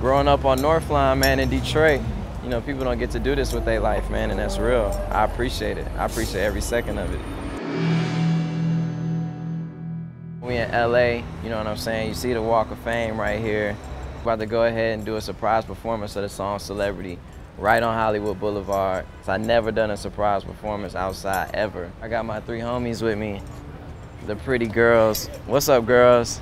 growing up on Northline, man, in Detroit, you know, people don't get to do this with their life, man, and that's real. I appreciate it. I appreciate every second of it. We in LA, you know what I'm saying? You see the Walk of Fame right here. About to go ahead and do a surprise performance of the song Celebrity right on Hollywood Boulevard. So I never done a surprise performance outside ever. I got my three homies with me, the pretty girls. What's up, girls?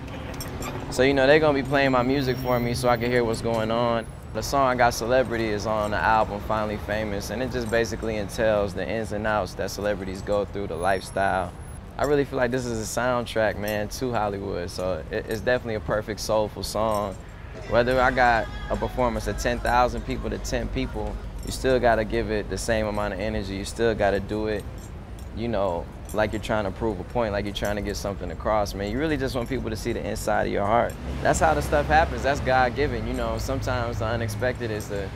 So, you know, they're gonna be playing my music for me so I can hear what's going on. The song I Got Celebrity is on the album Finally Famous, and it just basically entails the ins and outs that celebrities go through, the lifestyle. I really feel like this is a soundtrack, man, to Hollywood. So it's definitely a perfect soulful song. Whether I got a performance of 10,000 people to 10 people, you still gotta give it the same amount of energy. You still gotta do it, you know, like you're trying to prove a point, like you're trying to get something across, man. You really just want people to see the inside of your heart. That's how the stuff happens. That's God given. You know, sometimes the unexpected is the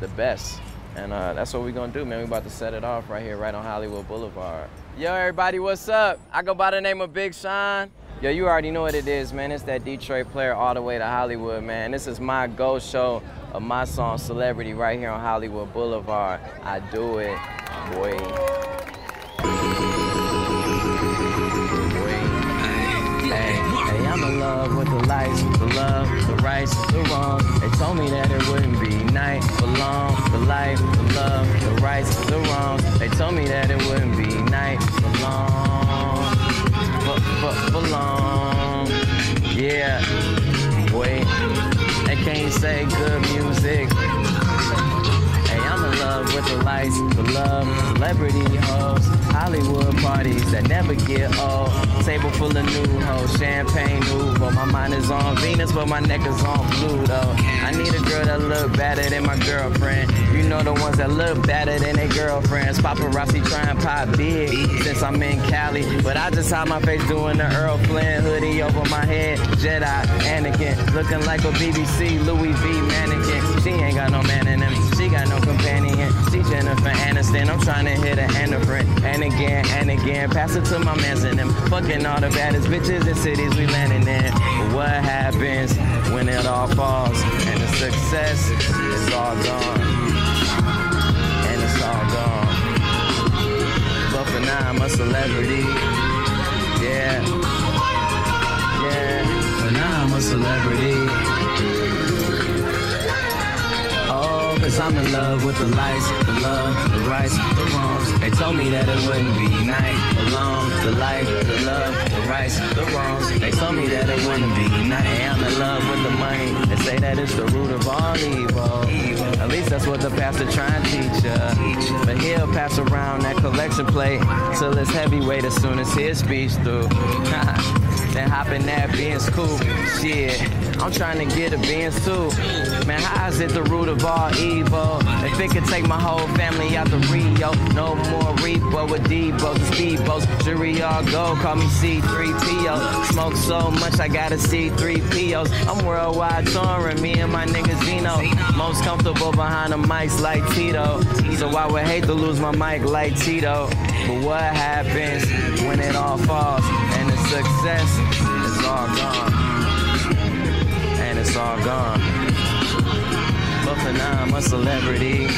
the best. And uh, that's what we're gonna do, man. We're about to set it off right here, right on Hollywood Boulevard. Yo, everybody, what's up? I go by the name of Big Sean. Yo, you already know what it is, man. It's that Detroit player all the way to Hollywood, man. This is my go show of my song Celebrity right here on Hollywood Boulevard. I do it, boy. I'm in love with the lights, the love, the rights, the wrong. They told me that it wouldn't be night for long. The life, the love, the rights, the wrongs. They told me that it wouldn't be night for long. Lights, the love, celebrity hoes, Hollywood parties that never get old. Table full of new hoes, champagne Nuvo. My mind is on Venus, but my neck is on Pluto. Better than my girlfriend. You know the ones that look better than their girlfriends. Paparazzi trying pop big since I'm in Cali. But I just hide my face doing the Errol Flynn hoodie over my head. Jedi, Anakin, looking like a BBC Louis V mannequin. She ain't got no man in them. She got no companion. She Jennifer Aniston. I'm trying to hit a different. And again, and again. Pass it to my mans and them. Fucking all the baddest bitches in cities we landing in. What happens when it all falls? And success is all gone. And it's all gone. But for now, I'm a celebrity. Yeah. Yeah. For now, I'm a celebrity. Cause I'm in love with the lights, the love, the rights, the wrongs. They told me that it wouldn't be night alone. The life, the love, the rights, the wrongs. They told me that it wouldn't be night. I'm in love with the money. They say that it's the root of all evil. At least that's what the pastor trying to teach ya. But he'll pass around that collection plate till it's heavyweight as soon as his speech through. then in that Benz coupe. Shit, I'm trying to get a Benz too. Man, how is it the root of all evil? If it could take my whole family out the Rio, no more repo with Debo's and Speedboats. Jury all go, call me C3PO. Smoke so much, I gotta see 3 POs. I'm worldwide touring, me and my nigga Zeno. Most comfortable behind the mics like Tito. So I would hate to lose my mic like Tito. But what happens when it all falls success is all gone? And it's all gone. But for now, I'm a celebrity.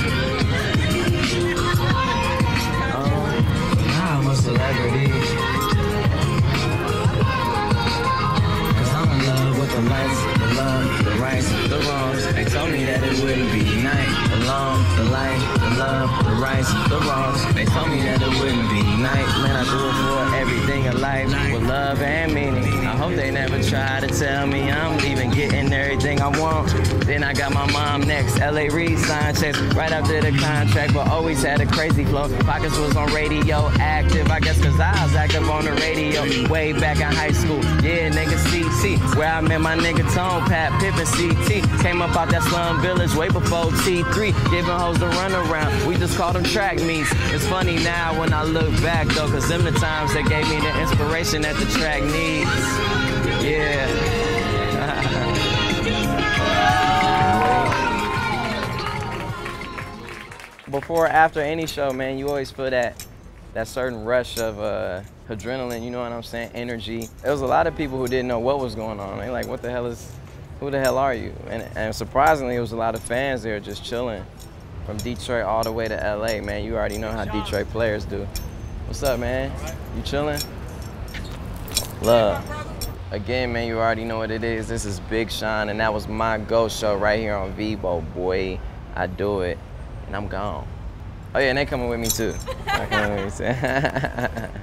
Oh, now I'm a celebrity. The. They told me that it wouldn't be night. Man, I do it for everything in life with love and meaning. I hope they never try to tell me I'm even getting everything I want. Then I got my mom next. LA Reid sign checks right after the contract, but always had a crazy flow. Pockets was on radio active, I guess cause I was active on the radio way back in high school. Yeah, Where I met my nigga Tone, Pat, Pippin, CT. Came up out that slum village way before T3, giving hoes the runaround. We just called them track meets. It's funny now when I look back though, cause them the times that gave me the inspiration that the track needs. Yeah. Before or after any show, man, you always feel that that certain rush of uh, adrenaline, you know what I'm saying, energy. There was a lot of people who didn't know what was going on. They like, what the hell is who the hell are you? And, and surprisingly, it was a lot of fans there just chilling from Detroit all the way to LA, man. You already know how Detroit players do. What's up, man? You chilling? Love. Again, man, you already know what it is. This is Big Sean, and that was my ghost show right here on Vevo, boy. I do it, and I'm gone. Oh yeah, and they coming with me too. They coming with me too.